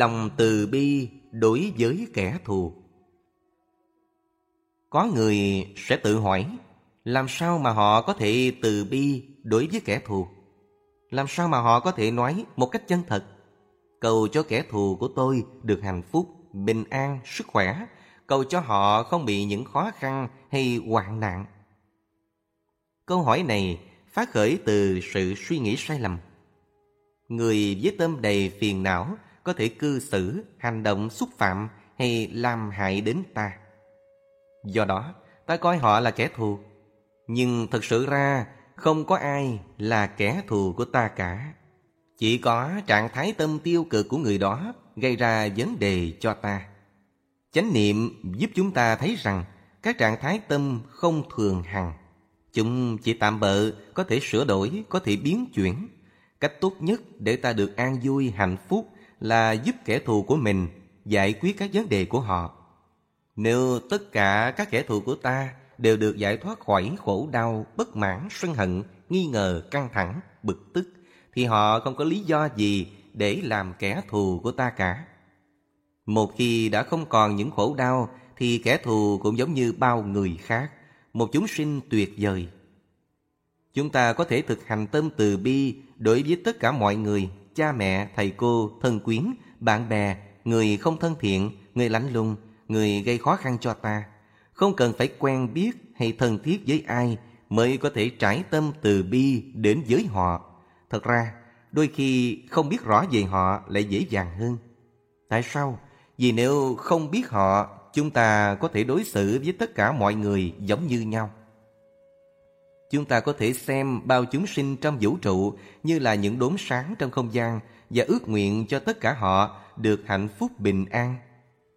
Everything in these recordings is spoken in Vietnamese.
Lòng từ bi đối với kẻ thù. Có người sẽ tự hỏi Làm sao mà họ có thể từ bi đối với kẻ thù? Làm sao mà họ có thể nói một cách chân thật Cầu cho kẻ thù của tôi được hạnh phúc, bình an, sức khỏe Cầu cho họ không bị những khó khăn hay hoạn nạn? Câu hỏi này phát khởi từ sự suy nghĩ sai lầm. Người với tâm đầy phiền não có thể cư xử, hành động xúc phạm hay làm hại đến ta. Do đó, ta coi họ là kẻ thù. Nhưng thật sự ra, không có ai là kẻ thù của ta cả. Chỉ có trạng thái tâm tiêu cực của người đó gây ra vấn đề cho ta. Chánh niệm giúp chúng ta thấy rằng các trạng thái tâm không thường hằng. Chúng chỉ tạm bợ, có thể sửa đổi, có thể biến chuyển. Cách tốt nhất để ta được an vui, hạnh phúc là giúp kẻ thù của mình giải quyết các vấn đề của họ. Nếu tất cả các kẻ thù của ta đều được giải thoát khỏi khổ đau, bất mãn, sân hận, nghi ngờ, căng thẳng, bực tức, thì họ không có lý do gì để làm kẻ thù của ta cả. Một khi đã không còn những khổ đau, thì kẻ thù cũng giống như bao người khác, một chúng sinh tuyệt vời. Chúng ta có thể thực hành tâm từ bi đối với tất cả mọi người cha mẹ, thầy cô, thân quyến, bạn bè, người không thân thiện, người lạnh lùng, người gây khó khăn cho ta. Không cần phải quen biết hay thân thiết với ai mới có thể trải tâm từ bi đến với họ. Thật ra, đôi khi không biết rõ về họ lại dễ dàng hơn. Tại sao? Vì nếu không biết họ, chúng ta có thể đối xử với tất cả mọi người giống như nhau. Chúng ta có thể xem bao chúng sinh trong vũ trụ như là những đốm sáng trong không gian và ước nguyện cho tất cả họ được hạnh phúc bình an.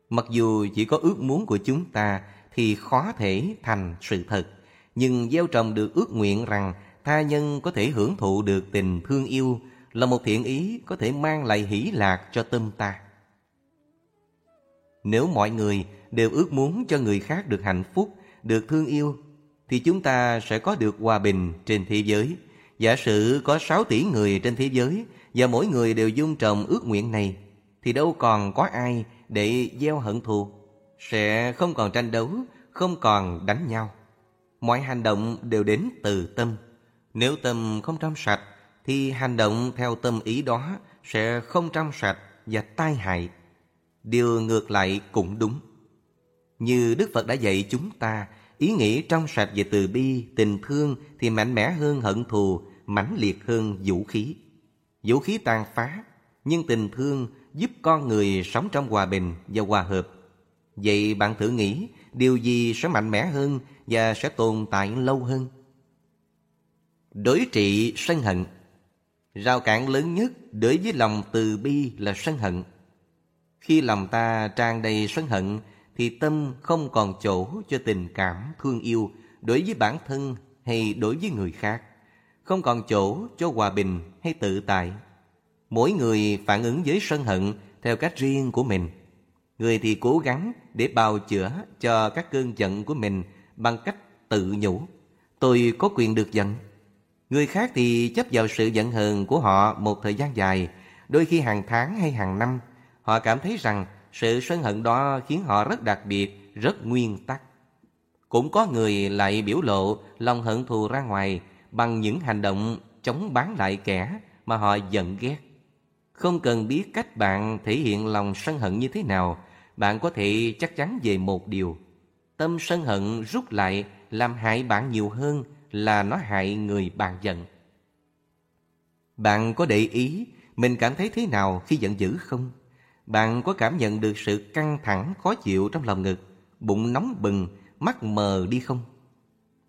Mặc dù chỉ có ước muốn của chúng ta thì khó thể thành sự thật, nhưng gieo trồng được ước nguyện rằng tha nhân có thể hưởng thụ được tình thương yêu là một thiện ý có thể mang lại hỷ lạc cho tâm ta. Nếu mọi người đều ước muốn cho người khác được hạnh phúc, được thương yêu thì chúng ta sẽ có được hòa bình trên thế giới. Giả sử có 6 tỷ người trên thế giới và mỗi người đều dung trồng ước nguyện này thì đâu còn có ai để gieo hận thù, sẽ không còn tranh đấu, không còn đánh nhau. Mọi hành động đều đến từ tâm. Nếu tâm không trong sạch thì hành động theo tâm ý đó sẽ không trong sạch và tai hại. Điều ngược lại cũng đúng. Như Đức Phật đã dạy chúng ta Ý nghĩ trong sạch về từ bi, tình thương thì mạnh mẽ hơn hận thù, mãnh liệt hơn vũ khí. Vũ khí tàn phá, nhưng tình thương giúp con người sống trong hòa bình và hòa hợp. Vậy bạn thử nghĩ điều gì sẽ mạnh mẽ hơn và sẽ tồn tại lâu hơn? Đối trị sân hận Rào cản lớn nhất đối với lòng từ bi là sân hận. Khi lòng ta tràn đầy sân hận thì tâm không còn chỗ cho tình cảm thương yêu đối với bản thân hay đối với người khác, không còn chỗ cho hòa bình hay tự tại. Mỗi người phản ứng với sân hận theo cách riêng của mình. Người thì cố gắng để bào chữa cho các cơn giận của mình bằng cách tự nhủ, tôi có quyền được giận. Người khác thì chấp vào sự giận hờn của họ một thời gian dài, đôi khi hàng tháng hay hàng năm, họ cảm thấy rằng sự sân hận đó khiến họ rất đặc biệt, rất nguyên tắc. Cũng có người lại biểu lộ lòng hận thù ra ngoài bằng những hành động chống bán lại kẻ mà họ giận ghét. Không cần biết cách bạn thể hiện lòng sân hận như thế nào, bạn có thể chắc chắn về một điều. Tâm sân hận rút lại làm hại bạn nhiều hơn là nó hại người bạn giận. Bạn có để ý mình cảm thấy thế nào khi giận dữ không? Bạn có cảm nhận được sự căng thẳng khó chịu trong lòng ngực, bụng nóng bừng, mắt mờ đi không?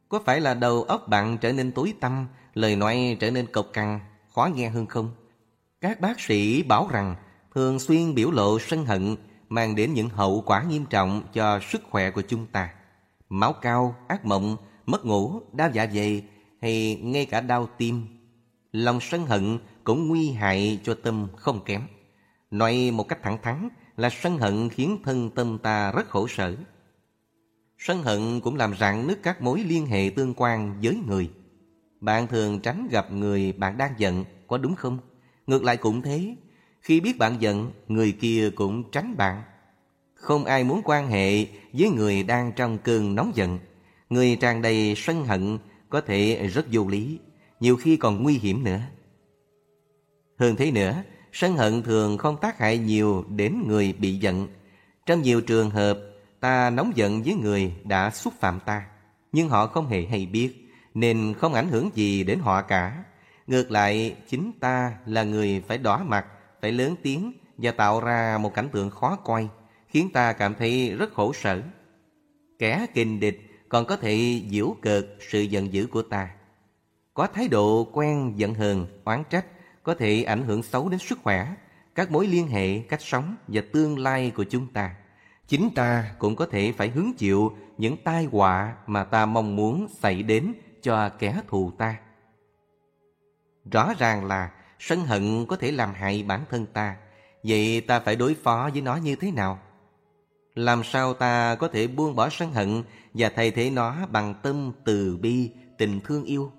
Có phải là đầu óc bạn trở nên tối tăm, lời nói trở nên cộc cằn, khó nghe hơn không? Các bác sĩ bảo rằng thường xuyên biểu lộ sân hận mang đến những hậu quả nghiêm trọng cho sức khỏe của chúng ta. Máu cao, ác mộng, mất ngủ, đau dạ dày hay ngay cả đau tim. Lòng sân hận cũng nguy hại cho tâm không kém. Nói một cách thẳng thắn là sân hận khiến thân tâm ta rất khổ sở. Sân hận cũng làm rạn nứt các mối liên hệ tương quan với người. Bạn thường tránh gặp người bạn đang giận, có đúng không? Ngược lại cũng thế. Khi biết bạn giận, người kia cũng tránh bạn. Không ai muốn quan hệ với người đang trong cơn nóng giận. Người tràn đầy sân hận có thể rất vô lý, nhiều khi còn nguy hiểm nữa. Hơn thế nữa, sân hận thường không tác hại nhiều đến người bị giận. Trong nhiều trường hợp, ta nóng giận với người đã xúc phạm ta, nhưng họ không hề hay biết, nên không ảnh hưởng gì đến họ cả. Ngược lại, chính ta là người phải đỏ mặt, phải lớn tiếng và tạo ra một cảnh tượng khó coi, khiến ta cảm thấy rất khổ sở. Kẻ kình địch còn có thể giễu cợt sự giận dữ của ta. Có thái độ quen giận hờn, oán trách có thể ảnh hưởng xấu đến sức khỏe, các mối liên hệ, cách sống và tương lai của chúng ta. Chính ta cũng có thể phải hứng chịu những tai họa mà ta mong muốn xảy đến cho kẻ thù ta. Rõ ràng là sân hận có thể làm hại bản thân ta, vậy ta phải đối phó với nó như thế nào? Làm sao ta có thể buông bỏ sân hận và thay thế nó bằng tâm từ bi, tình thương yêu?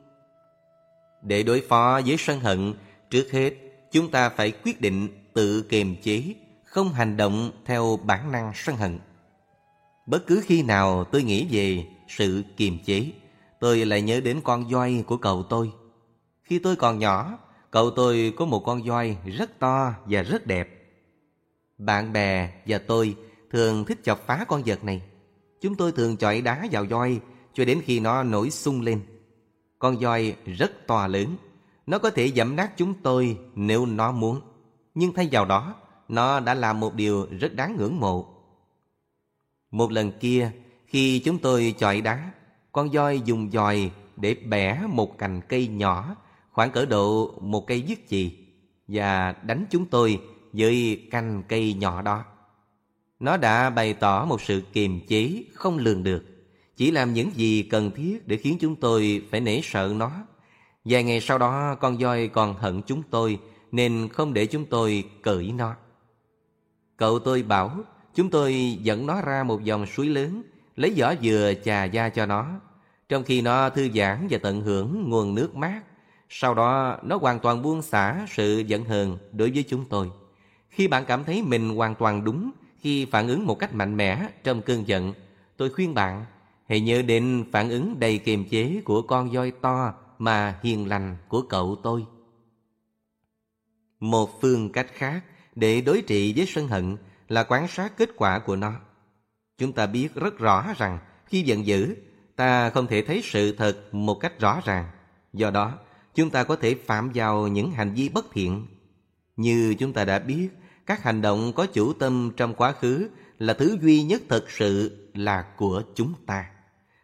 Để đối phó với sân hận, trước hết chúng ta phải quyết định tự kiềm chế, không hành động theo bản năng sân hận. Bất cứ khi nào tôi nghĩ về sự kiềm chế, tôi lại nhớ đến con voi của cậu tôi. Khi tôi còn nhỏ, cậu tôi có một con voi rất to và rất đẹp. Bạn bè và tôi thường thích chọc phá con vật này. Chúng tôi thường chọi đá vào voi cho đến khi nó nổi sung lên. Con voi rất to lớn. Nó có thể dẫm nát chúng tôi nếu nó muốn. Nhưng thay vào đó, nó đã làm một điều rất đáng ngưỡng mộ. Một lần kia, khi chúng tôi chọi đá, con voi dùng dòi để bẻ một cành cây nhỏ khoảng cỡ độ một cây dứt chì và đánh chúng tôi với cành cây nhỏ đó. Nó đã bày tỏ một sự kiềm chế không lường được, chỉ làm những gì cần thiết để khiến chúng tôi phải nể sợ nó. Vài ngày sau đó con voi còn hận chúng tôi nên không để chúng tôi cởi nó. Cậu tôi bảo chúng tôi dẫn nó ra một dòng suối lớn, lấy vỏ dừa chà da cho nó, trong khi nó thư giãn và tận hưởng nguồn nước mát. Sau đó nó hoàn toàn buông xả sự giận hờn đối với chúng tôi. Khi bạn cảm thấy mình hoàn toàn đúng khi phản ứng một cách mạnh mẽ trong cơn giận, tôi khuyên bạn hãy nhớ đến phản ứng đầy kiềm chế của con voi to mà hiền lành của cậu tôi. Một phương cách khác để đối trị với sân hận là quan sát kết quả của nó. Chúng ta biết rất rõ rằng khi giận dữ, ta không thể thấy sự thật một cách rõ ràng. Do đó, chúng ta có thể phạm vào những hành vi bất thiện. Như chúng ta đã biết, các hành động có chủ tâm trong quá khứ là thứ duy nhất thực sự là của chúng ta.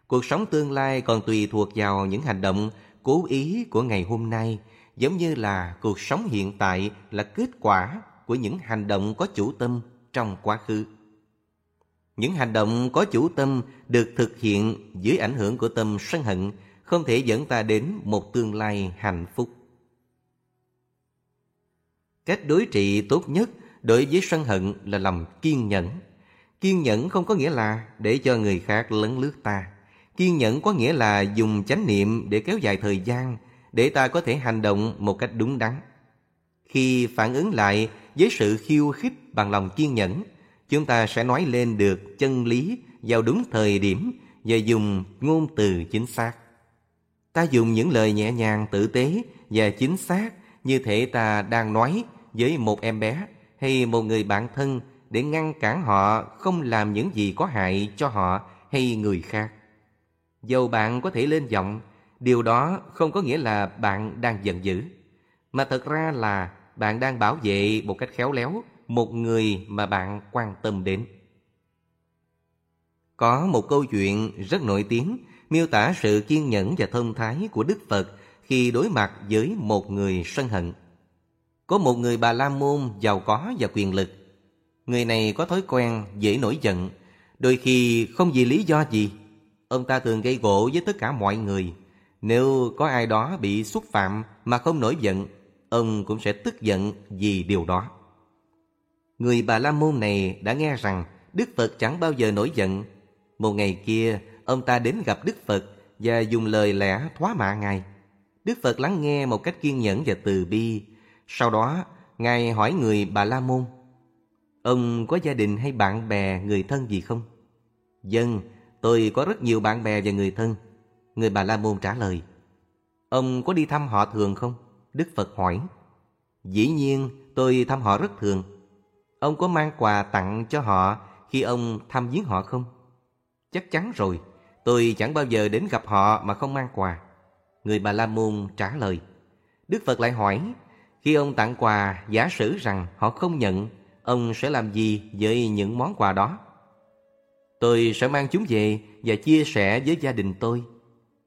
Cuộc sống tương lai còn tùy thuộc vào những hành động cố ý của ngày hôm nay, giống như là cuộc sống hiện tại là kết quả của những hành động có chủ tâm trong quá khứ. Những hành động có chủ tâm được thực hiện dưới ảnh hưởng của tâm sân hận không thể dẫn ta đến một tương lai hạnh phúc. Cách đối trị tốt nhất đối với sân hận là lòng kiên nhẫn. Kiên nhẫn không có nghĩa là để cho người khác lấn lướt ta. Kiên nhẫn có nghĩa là dùng chánh niệm để kéo dài thời gian, để ta có thể hành động một cách đúng đắn. Khi phản ứng lại với sự khiêu khích bằng lòng kiên nhẫn, chúng ta sẽ nói lên được chân lý vào đúng thời điểm và dùng ngôn từ chính xác. Ta dùng những lời nhẹ nhàng tử tế và chính xác như thể ta đang nói với một em bé hay một người bạn thân để ngăn cản họ không làm những gì có hại cho họ hay người khác. Dầu bạn có thể lên giọng, điều đó không có nghĩa là bạn đang giận dữ, mà thật ra là bạn đang bảo vệ một cách khéo léo một người mà bạn quan tâm đến. Có một câu chuyện rất nổi tiếng miêu tả sự kiên nhẫn và thông thái của Đức Phật khi đối mặt với một người sân hận. Có một người Bà La Môn giàu có và quyền lực. Người này có thói quen dễ nổi giận, đôi khi không vì lý do gì. Ông ta thường gây gỗ với tất cả mọi người. Nếu có ai đó bị xúc phạm mà không nổi giận, ông cũng sẽ tức giận vì điều đó. Người Bà La Môn này đã nghe rằng Đức Phật chẳng bao giờ nổi giận. Một ngày kia, ông ta đến gặp Đức Phật và dùng lời lẽ thoá mạ Ngài. Đức Phật lắng nghe một cách kiên nhẫn và từ bi. Sau đó, Ngài hỏi người Bà La Môn, Ông có gia đình hay bạn bè, người thân gì không? Dân, tôi có rất nhiều bạn bè và người thân. Người Bà La Môn trả lời, Ông có đi thăm họ thường không? Đức Phật hỏi, Dĩ nhiên, tôi thăm họ rất thường. Ông có mang quà tặng cho họ khi ông thăm viếng họ không? Chắc chắn rồi, tôi chẳng bao giờ đến gặp họ mà không mang quà. Người Bà La Môn trả lời. Đức Phật lại hỏi, khi ông tặng quà, giả sử rằng họ không nhận, ông sẽ làm gì với những món quà đó? Tôi sẽ mang chúng về và chia sẻ với gia đình tôi.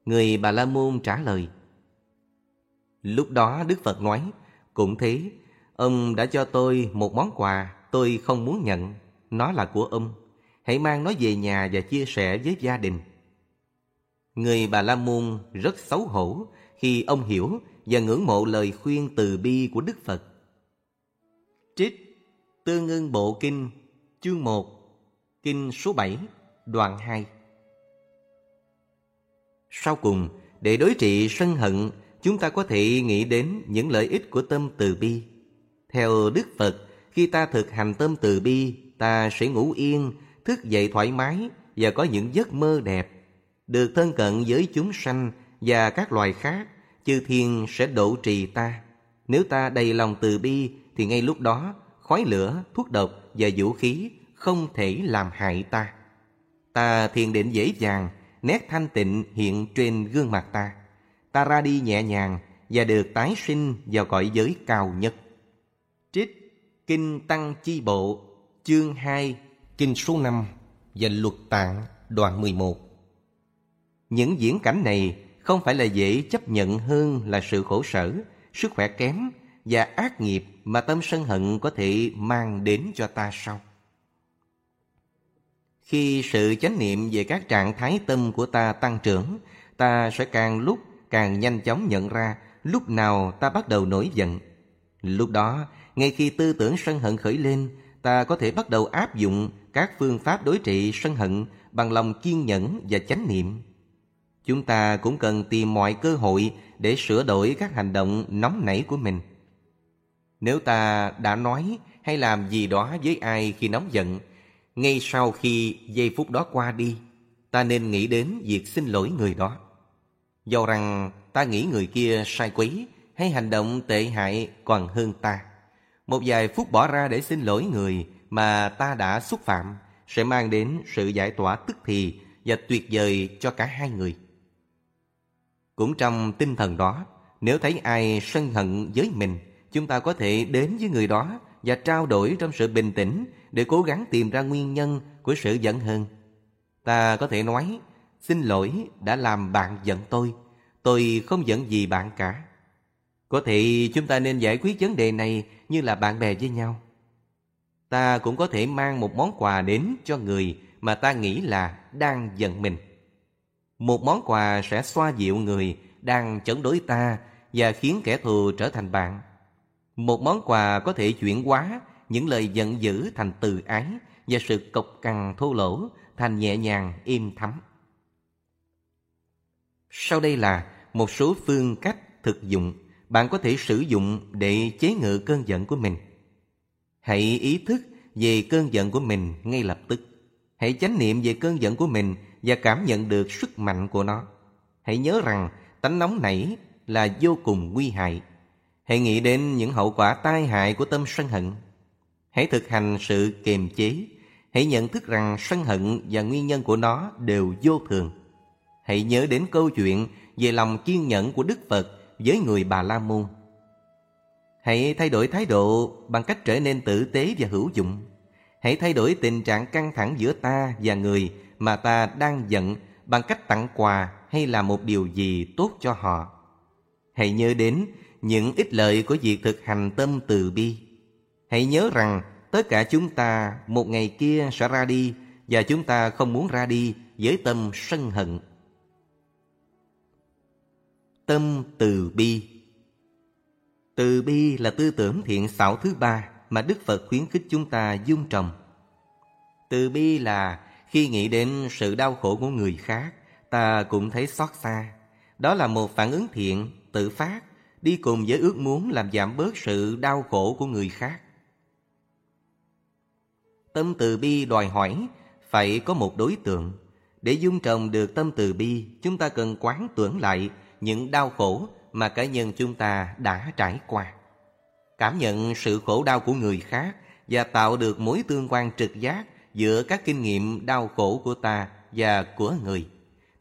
Người Bà La Môn trả lời. Lúc đó Đức Phật nói, cũng thế, ông đã cho tôi một món quà tôi không muốn nhận. Nó là của ông. Hãy mang nó về nhà và chia sẻ với gia đình. Người Bà La Môn rất xấu hổ khi ông hiểu và ngưỡng mộ lời khuyên từ bi của Đức Phật. Trích Tương ưng Bộ Kinh Chương 1 Kinh số 7 Đoạn 2 Sau cùng, để đối trị sân hận, chúng ta có thể nghĩ đến những lợi ích của tâm từ bi. Theo Đức Phật, khi ta thực hành tâm từ bi, ta sẽ ngủ yên, thức dậy thoải mái và có những giấc mơ đẹp, được thân cận với chúng sanh và các loài khác, chư thiên sẽ độ trì ta. Nếu ta đầy lòng từ bi thì ngay lúc đó khói lửa, thuốc độc và vũ khí không thể làm hại ta. Ta thiền định dễ dàng, nét thanh tịnh hiện trên gương mặt ta. Ta ra đi nhẹ nhàng và được tái sinh vào cõi giới cao nhất. Trích Kinh Tăng Chi Bộ Chương 2 Kinh số 5 và Luật Tạng đoạn 11 Những diễn cảnh này không phải là dễ chấp nhận hơn là sự khổ sở, sức khỏe kém và ác nghiệp mà tâm sân hận có thể mang đến cho ta sau. Khi sự chánh niệm về các trạng thái tâm của ta tăng trưởng, ta sẽ càng lúc càng nhanh chóng nhận ra lúc nào ta bắt đầu nổi giận. Lúc đó, ngay khi tư tưởng sân hận khởi lên, ta có thể bắt đầu áp dụng các phương pháp đối trị sân hận bằng lòng kiên nhẫn và chánh niệm. Chúng ta cũng cần tìm mọi cơ hội để sửa đổi các hành động nóng nảy của mình. Nếu ta đã nói hay làm gì đó với ai khi nóng giận, ngay sau khi giây phút đó qua đi, ta nên nghĩ đến việc xin lỗi người đó. Do rằng ta nghĩ người kia sai quấy hay hành động tệ hại còn hơn ta. Một vài phút bỏ ra để xin lỗi người mà ta đã xúc phạm sẽ mang đến sự giải tỏa tức thì và tuyệt vời cho cả hai người. Cũng trong tinh thần đó, nếu thấy ai sân hận với mình, chúng ta có thể đến với người đó và trao đổi trong sự bình tĩnh để cố gắng tìm ra nguyên nhân của sự giận hờn. Ta có thể nói, xin lỗi đã làm bạn giận tôi, tôi không giận gì bạn cả. Có thể chúng ta nên giải quyết vấn đề này như là bạn bè với nhau. Ta cũng có thể mang một món quà đến cho người mà ta nghĩ là đang giận mình. Một món quà sẽ xoa dịu người đang chống đối ta và khiến kẻ thù trở thành bạn. Một món quà có thể chuyển hóa những lời giận dữ thành từ ái và sự cộc cằn thô lỗ thành nhẹ nhàng, im thấm. Sau đây là một số phương cách thực dụng bạn có thể sử dụng để chế ngự cơn giận của mình. Hãy ý thức về cơn giận của mình ngay lập tức. Hãy chánh niệm về cơn giận của mình và cảm nhận được sức mạnh của nó. Hãy nhớ rằng tánh nóng nảy là vô cùng nguy hại. Hãy nghĩ đến những hậu quả tai hại của tâm sân hận. Hãy thực hành sự kiềm chế. Hãy nhận thức rằng sân hận và nguyên nhân của nó đều vô thường. Hãy nhớ đến câu chuyện về lòng kiên nhẫn của Đức Phật với người Bà La Môn. Hãy thay đổi thái độ bằng cách trở nên tử tế và hữu dụng. Hãy thay đổi tình trạng căng thẳng giữa ta và người mà ta đang giận bằng cách tặng quà hay là một điều gì tốt cho họ. Hãy nhớ đến những ích lợi của việc thực hành tâm từ bi. Hãy nhớ rằng tất cả chúng ta một ngày kia sẽ ra đi và chúng ta không muốn ra đi với tâm sân hận. Tâm từ bi Từ bi là tư tưởng thiện xảo thứ ba mà Đức Phật khuyến khích chúng ta dung trồng. Từ bi là khi nghĩ đến sự đau khổ của người khác, ta cũng thấy xót xa. Đó là một phản ứng thiện, tự phát, đi cùng với ước muốn làm giảm bớt sự đau khổ của người khác. Tâm từ bi đòi hỏi phải có một đối tượng. Để dung trồng được tâm từ bi, chúng ta cần quán tưởng lại những đau khổ mà cá nhân chúng ta đã trải qua. Cảm nhận sự khổ đau của người khác và tạo được mối tương quan trực giác giữa các kinh nghiệm đau khổ của ta và của người.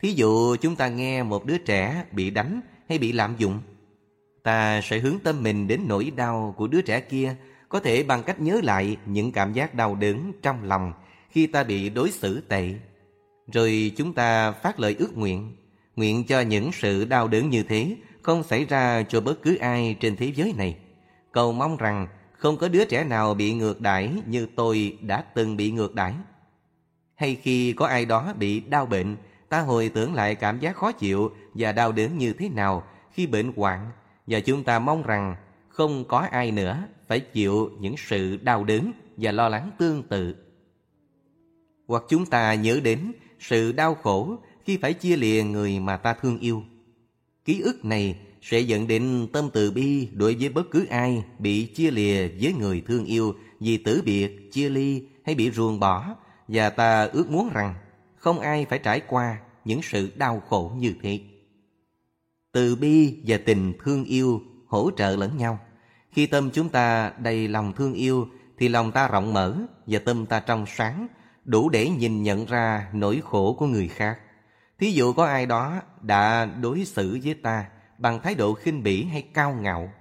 Thí dụ chúng ta nghe một đứa trẻ bị đánh hay bị lạm dụng, ta sẽ hướng tâm mình đến nỗi đau của đứa trẻ kia có thể bằng cách nhớ lại những cảm giác đau đớn trong lòng khi ta bị đối xử tệ. Rồi chúng ta phát lời ước nguyện, nguyện cho những sự đau đớn như thế không xảy ra cho bất cứ ai trên thế giới này. Cầu mong rằng không có đứa trẻ nào bị ngược đãi như tôi đã từng bị ngược đãi. Hay khi có ai đó bị đau bệnh, ta hồi tưởng lại cảm giác khó chịu và đau đớn như thế nào khi bệnh hoạn và chúng ta mong rằng không có ai nữa phải chịu những sự đau đớn và lo lắng tương tự. Hoặc chúng ta nhớ đến sự đau khổ khi phải chia lìa người mà ta thương yêu. Ký ức này sẽ dẫn đến tâm từ bi đối với bất cứ ai bị chia lìa với người thương yêu vì tử biệt, chia ly hay bị ruồng bỏ và ta ước muốn rằng không ai phải trải qua những sự đau khổ như thế. Từ bi và tình thương yêu hỗ trợ lẫn nhau. Khi tâm chúng ta đầy lòng thương yêu thì lòng ta rộng mở và tâm ta trong sáng, đủ để nhìn nhận ra nỗi khổ của người khác. Thí dụ có ai đó đã đối xử với ta bằng thái độ khinh bỉ hay cao ngạo.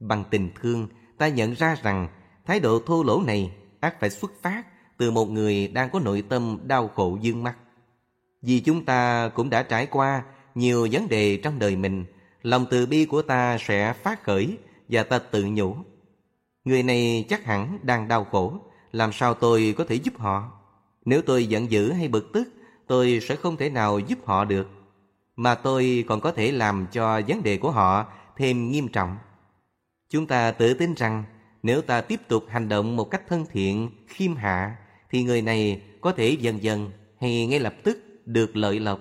Bằng tình thương, ta nhận ra rằng thái độ thô lỗ này ác phải xuất phát từ một người đang có nội tâm đau khổ dương mắt. Vì chúng ta cũng đã trải qua nhiều vấn đề trong đời mình, lòng từ bi của ta sẽ phát khởi và ta tự nhủ. Người này chắc hẳn đang đau khổ, làm sao tôi có thể giúp họ? Nếu tôi giận dữ hay bực tức, tôi sẽ không thể nào giúp họ được. Mà tôi còn có thể làm cho vấn đề của họ thêm nghiêm trọng. Chúng ta tự tin rằng nếu ta tiếp tục hành động một cách thân thiện, khiêm hạ, thì người này có thể dần dần hay ngay lập tức được lợi lộc.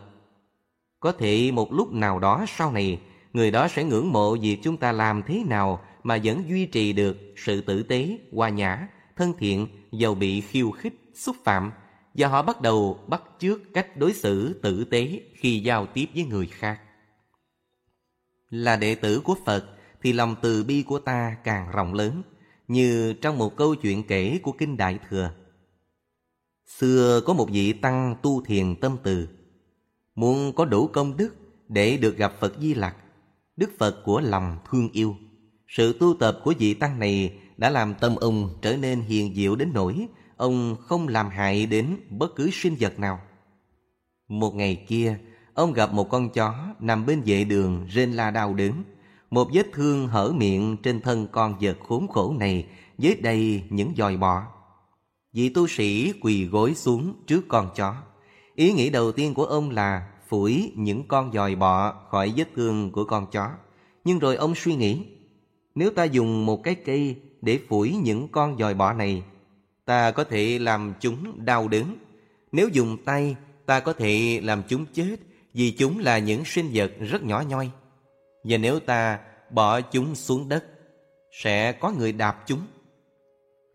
Có thể một lúc nào đó sau này, người đó sẽ ngưỡng mộ việc chúng ta làm thế nào mà vẫn duy trì được sự tử tế, hòa nhã, thân thiện, dầu bị khiêu khích, xúc phạm, và họ bắt đầu bắt chước cách đối xử tử tế khi giao tiếp với người khác. Là đệ tử của Phật thì lòng từ bi của ta càng rộng lớn, như trong một câu chuyện kể của Kinh Đại Thừa. Xưa có một vị tăng tu thiền tâm từ, muốn có đủ công đức để được gặp Phật Di Lặc, Đức Phật của lòng thương yêu. Sự tu tập của vị tăng này đã làm tâm ông trở nên hiền diệu đến nỗi ông không làm hại đến bất cứ sinh vật nào. Một ngày kia, ông gặp một con chó nằm bên vệ đường rên la đau đớn. Một vết thương hở miệng trên thân con vật khốn khổ này với đầy những dòi bọ. Vị tu sĩ quỳ gối xuống trước con chó. Ý nghĩ đầu tiên của ông là phủi những con dòi bọ khỏi vết thương của con chó. Nhưng rồi ông suy nghĩ, nếu ta dùng một cái cây để phủi những con dòi bọ này, ta có thể làm chúng đau đớn. Nếu dùng tay, ta có thể làm chúng chết vì chúng là những sinh vật rất nhỏ nhoi. Và nếu ta bỏ chúng xuống đất, sẽ có người đạp chúng.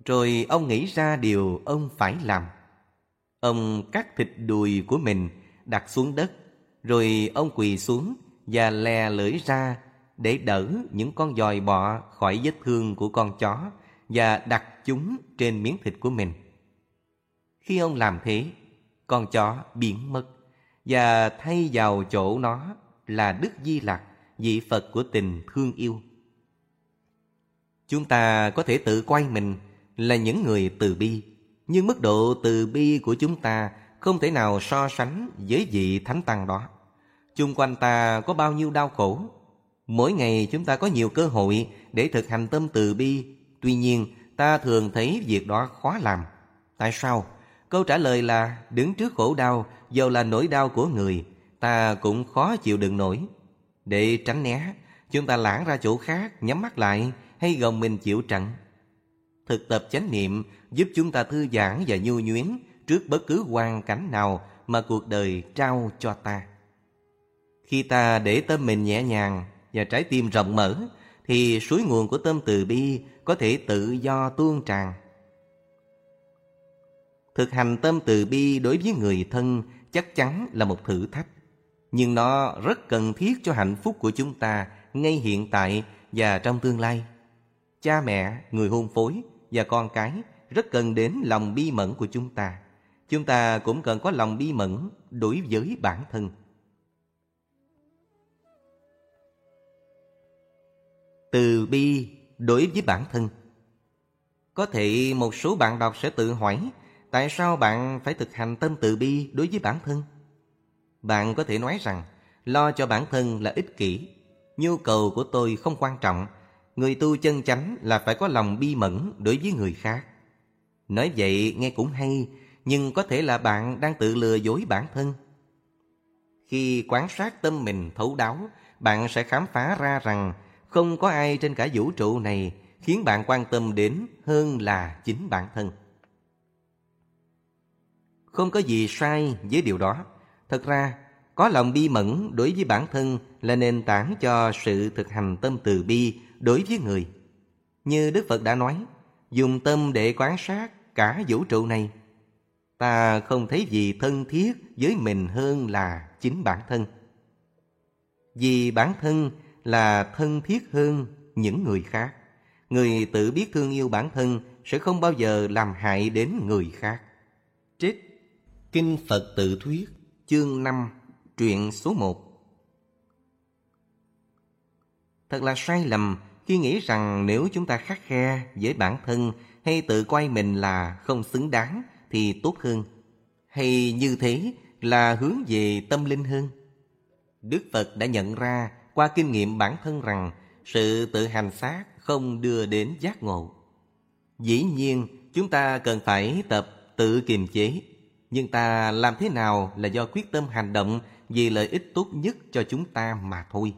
Rồi ông nghĩ ra điều ông phải làm. Ông cắt thịt đùi của mình đặt xuống đất, rồi ông quỳ xuống và lè lưỡi ra để đỡ những con dòi bọ khỏi vết thương của con chó và đặt chúng trên miếng thịt của mình. Khi ông làm thế, con chó biến mất và thay vào chỗ nó là Đức Di Lặc, vị Phật của tình thương yêu. Chúng ta có thể tự quay mình là những người từ bi, nhưng mức độ từ bi của chúng ta không thể nào so sánh với vị thánh tăng đó. Chung quanh ta có bao nhiêu đau khổ. Mỗi ngày chúng ta có nhiều cơ hội để thực hành tâm từ bi. Tuy nhiên, ta thường thấy việc đó khó làm. Tại sao? Câu trả lời là đứng trước khổ đau, dầu là nỗi đau của người, ta cũng khó chịu đựng nổi. Để tránh né, chúng ta lãng ra chỗ khác, nhắm mắt lại hay gồng mình chịu trận. Thực tập chánh niệm giúp chúng ta thư giãn và nhu nhuyến trước bất cứ hoàn cảnh nào mà cuộc đời trao cho ta. Khi ta để tâm mình nhẹ nhàng, và trái tim rộng mở thì suối nguồn của tâm từ bi có thể tự do tuôn tràn. Thực hành tâm từ bi đối với người thân chắc chắn là một thử thách, nhưng nó rất cần thiết cho hạnh phúc của chúng ta ngay hiện tại và trong tương lai. Cha mẹ, người hôn phối và con cái rất cần đến lòng bi mẫn của chúng ta. Chúng ta cũng cần có lòng bi mẫn đối với bản thân. Từ bi đối với bản thân Có thể một số bạn đọc sẽ tự hỏi, Tại sao bạn phải thực hành tâm từ bi đối với bản thân? Bạn có thể nói rằng, Lo cho bản thân là ích kỷ Nhu cầu của tôi không quan trọng Người tu chân chánh là phải có lòng bi mẫn đối với người khác. Nói vậy nghe cũng hay, Nhưng có thể là bạn đang tự lừa dối bản thân. Khi quan sát tâm mình thấu đáo, Bạn sẽ khám phá ra rằng Không có ai trên cả vũ trụ này Khiến bạn quan tâm đến hơn là chính bản thân. Không có gì sai với điều đó. Thật ra, có lòng bi mẫn đối với bản thân là nền tảng cho sự thực hành tâm từ bi đối với người. Như Đức Phật đã nói, dùng tâm để quan sát cả vũ trụ này. Ta không thấy gì thân thiết với mình hơn là chính bản thân. Vì bản thân là thân thiết hơn những người khác. Người tự biết thương yêu bản thân sẽ không bao giờ làm hại đến người khác. Trích Kinh Phật tự thuyết chương 5 truyện số 1 Thật là sai lầm khi nghĩ rằng nếu chúng ta khắc khe với bản thân hay tự quay mình là không xứng đáng thì tốt hơn. Hay như thế là hướng về tâm linh hơn. Đức Phật đã nhận ra qua kinh nghiệm bản thân rằng sự tự hành xác không đưa đến giác ngộ. Dĩ nhiên, chúng ta cần phải tập tự kiềm chế. Nhưng ta làm thế nào là do quyết tâm hành động vì lợi ích tốt nhất cho chúng ta mà thôi.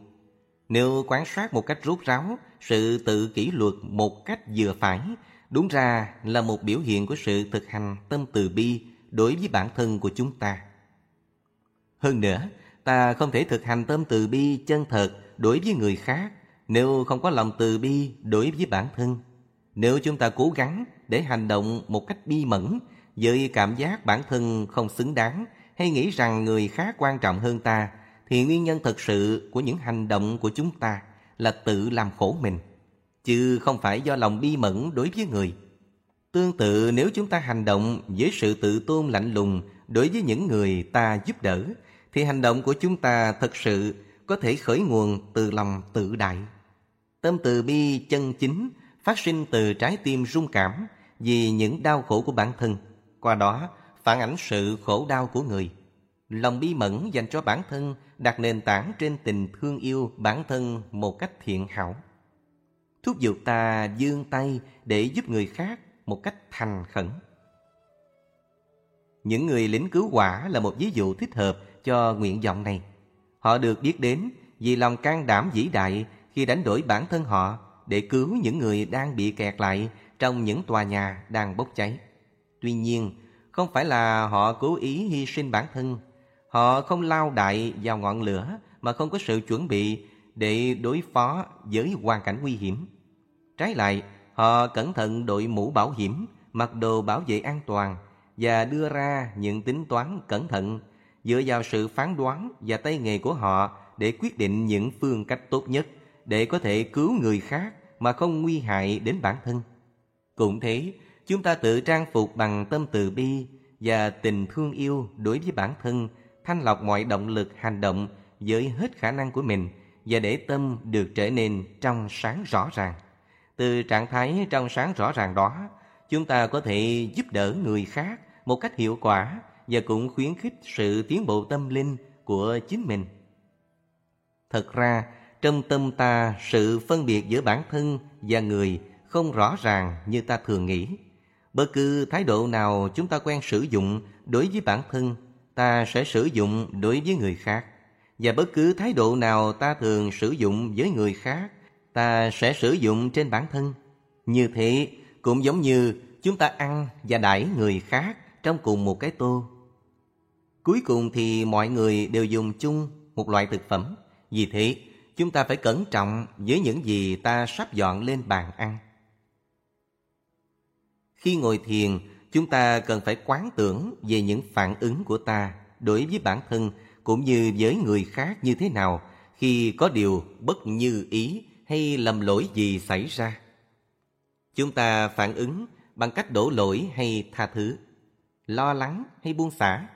Nếu quan sát một cách rốt ráo, sự tự kỷ luật một cách vừa phải, đúng ra là một biểu hiện của sự thực hành tâm từ bi đối với bản thân của chúng ta. Hơn nữa, ta không thể thực hành tâm từ bi chân thật đối với người khác nếu không có lòng từ bi đối với bản thân. Nếu chúng ta cố gắng để hành động một cách bi mẫn với cảm giác bản thân không xứng đáng hay nghĩ rằng người khác quan trọng hơn ta thì nguyên nhân thật sự của những hành động của chúng ta là tự làm khổ mình, chứ không phải do lòng bi mẫn đối với người. Tương tự, nếu chúng ta hành động với sự tự tôn lạnh lùng đối với những người ta giúp đỡ, thì hành động của chúng ta thật sự có thể khởi nguồn từ lòng tự đại. Tâm từ bi chân chính phát sinh từ trái tim rung cảm vì những đau khổ của bản thân. Qua đó phản ảnh sự khổ đau của người. Lòng bi mẫn dành cho bản thân đặt nền tảng trên tình thương yêu bản thân một cách thiện hảo. Thúc giục ta dương tay để giúp người khác một cách thành khẩn. Những người lính cứu hỏa là một ví dụ thích hợp cho nguyện vọng này. Họ được biết đến vì lòng can đảm vĩ đại khi đánh đổi bản thân họ để cứu những người đang bị kẹt lại trong những tòa nhà đang bốc cháy. Tuy nhiên, không phải là họ cố ý hy sinh bản thân. Họ không lao đại vào ngọn lửa mà không có sự chuẩn bị để đối phó với hoàn cảnh nguy hiểm. Trái lại, họ cẩn thận đội mũ bảo hiểm, mặc đồ bảo vệ an toàn và đưa ra những tính toán cẩn thận dựa vào sự phán đoán và tay nghề của họ để quyết định những phương cách tốt nhất để có thể cứu người khác mà không nguy hại đến bản thân. Cũng thế, chúng ta tự trang phục bằng tâm từ bi và tình thương yêu đối với bản thân, thanh lọc mọi động lực hành động với hết khả năng của mình và để tâm được trở nên trong sáng rõ ràng. Từ trạng thái trong sáng rõ ràng đó, chúng ta có thể giúp đỡ người khác một cách hiệu quả và cũng khuyến khích sự tiến bộ tâm linh của chính mình. Thật ra, trong tâm ta sự phân biệt giữa bản thân và người không rõ ràng như ta thường nghĩ. Bất cứ thái độ nào chúng ta quen sử dụng đối với bản thân, ta sẽ sử dụng đối với người khác. Và bất cứ thái độ nào ta thường sử dụng với người khác, ta sẽ sử dụng trên bản thân. Như thế, cũng giống như chúng ta ăn và đãi người khác trong cùng một cái tô. Cuối cùng thì mọi người đều dùng chung một loại thực phẩm. Vì thế, chúng ta phải cẩn trọng với những gì ta sắp dọn lên bàn ăn. Khi ngồi thiền, chúng ta cần phải quán tưởng về những phản ứng của ta đối với bản thân cũng như với người khác như thế nào khi có điều bất như ý hay lầm lỗi gì xảy ra. Chúng ta phản ứng bằng cách đổ lỗi hay tha thứ, lo lắng hay buông xả,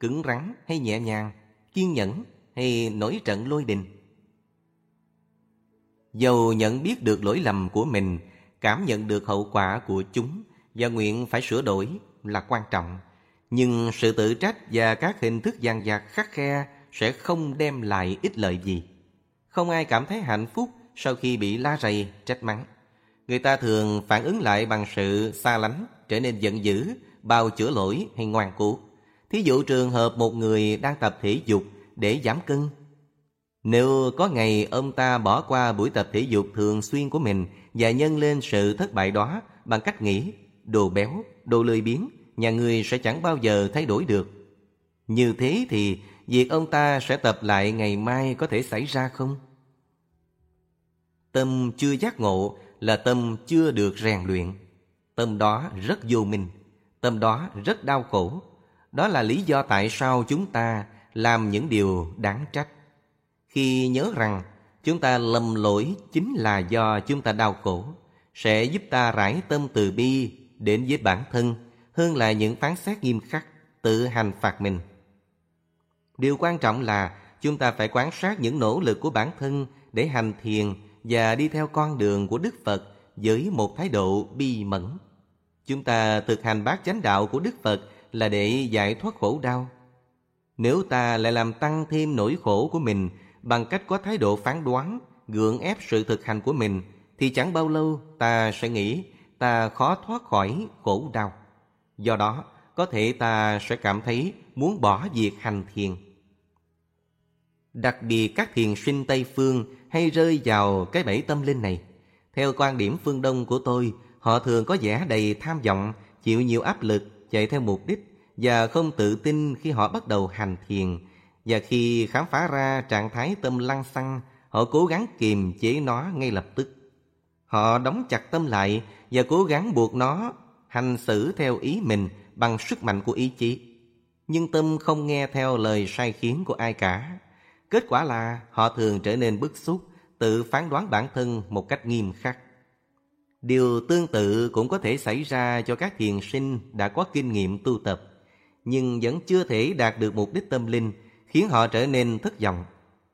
cứng rắn hay nhẹ nhàng, kiên nhẫn hay nổi trận lôi đình. Dầu nhận biết được lỗi lầm của mình, cảm nhận được hậu quả của chúng và nguyện phải sửa đổi là quan trọng. Nhưng sự tự trách và các hình thức gian dạc khắc khe sẽ không đem lại ích lợi gì. Không ai cảm thấy hạnh phúc sau khi bị la rầy, trách mắng. Người ta thường phản ứng lại bằng sự xa lánh, trở nên giận dữ, bao chữa lỗi hay ngoan cố. Thí dụ trường hợp một người đang tập thể dục để giảm cân. Nếu có ngày ông ta bỏ qua buổi tập thể dục thường xuyên của mình và nhân lên sự thất bại đó bằng cách nghĩ đồ béo, đồ lười biếng, nhà người sẽ chẳng bao giờ thay đổi được. Như thế thì việc ông ta sẽ tập lại ngày mai có thể xảy ra không? Tâm chưa giác ngộ là tâm chưa được rèn luyện. Tâm đó rất vô minh, tâm đó rất đau khổ. Đó là lý do tại sao chúng ta làm những điều đáng trách. Khi nhớ rằng chúng ta lầm lỗi chính là do chúng ta đau khổ, sẽ giúp ta rải tâm từ bi đến với bản thân hơn là những phán xét nghiêm khắc, tự hành phạt mình. Điều quan trọng là chúng ta phải quan sát những nỗ lực của bản thân để hành thiền và đi theo con đường của Đức Phật với một thái độ bi mẫn. Chúng ta thực hành bát chánh đạo của Đức Phật là để giải thoát khổ đau. Nếu ta lại làm tăng thêm nỗi khổ của mình bằng cách có thái độ phán đoán, gượng ép sự thực hành của mình, thì chẳng bao lâu ta sẽ nghĩ ta khó thoát khỏi khổ đau. Do đó, có thể ta sẽ cảm thấy muốn bỏ việc hành thiền. Đặc biệt các thiền sinh Tây Phương hay rơi vào cái bẫy tâm linh này. Theo quan điểm phương Đông của tôi, họ thường có vẻ đầy tham vọng, chịu nhiều áp lực, chạy theo mục đích và không tự tin khi họ bắt đầu hành thiền. Và khi khám phá ra trạng thái tâm lăng xăng, họ cố gắng kiềm chế nó ngay lập tức. Họ đóng chặt tâm lại và cố gắng buộc nó hành xử theo ý mình bằng sức mạnh của ý chí. Nhưng tâm không nghe theo lời sai khiến của ai cả. Kết quả là họ thường trở nên bức xúc, tự phán đoán bản thân một cách nghiêm khắc. Điều tương tự cũng có thể xảy ra cho các thiền sinh đã có kinh nghiệm tu tập, nhưng vẫn chưa thể đạt được mục đích tâm linh, khiến họ trở nên thất vọng.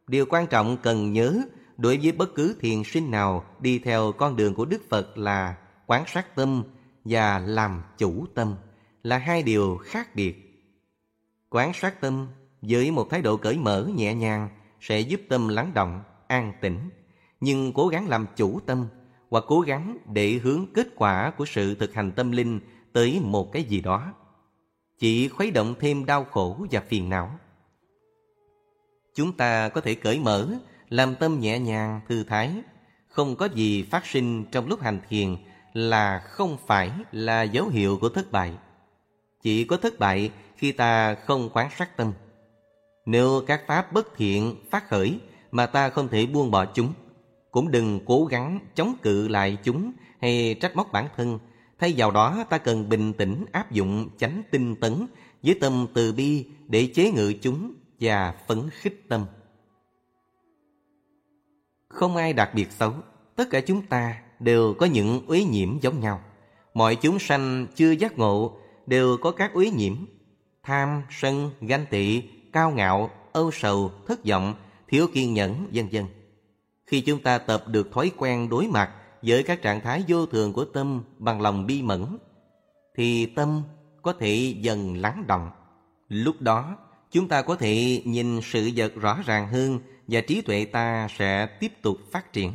Điều quan trọng cần nhớ đối với bất cứ thiền sinh nào đi theo con đường của Đức Phật là quán sát tâm và làm chủ tâm là hai điều khác biệt. Quán sát tâm với một thái độ cởi mở nhẹ nhàng sẽ giúp tâm lắng động, an tĩnh, nhưng cố gắng làm chủ tâm hoặc cố gắng để hướng kết quả của sự thực hành tâm linh tới một cái gì đó chỉ khuấy động thêm đau khổ và phiền não. Chúng ta có thể cởi mở, làm tâm nhẹ nhàng, thư thái, không có gì phát sinh trong lúc hành thiền là không phải là dấu hiệu của thất bại. Chỉ có thất bại khi ta không quán sát tâm. Nếu các pháp bất thiện phát khởi mà ta không thể buông bỏ chúng, cũng đừng cố gắng chống cự lại chúng hay trách móc bản thân. Thay vào đó ta cần bình tĩnh áp dụng chánh tinh tấn với tâm từ bi để chế ngự chúng và phấn khích tâm. Không ai đặc biệt xấu, tất cả chúng ta đều có những uế nhiễm giống nhau. Mọi chúng sanh chưa giác ngộ đều có các uế nhiễm. Tham, sân, ganh tị, cao ngạo, âu sầu, thất vọng, thiếu kiên nhẫn, vân vân. Khi chúng ta tập được thói quen đối mặt với các trạng thái vô thường của tâm bằng lòng bi mẫn, thì tâm có thể dần lắng động. Lúc đó, chúng ta có thể nhìn sự vật rõ ràng hơn và trí tuệ ta sẽ tiếp tục phát triển.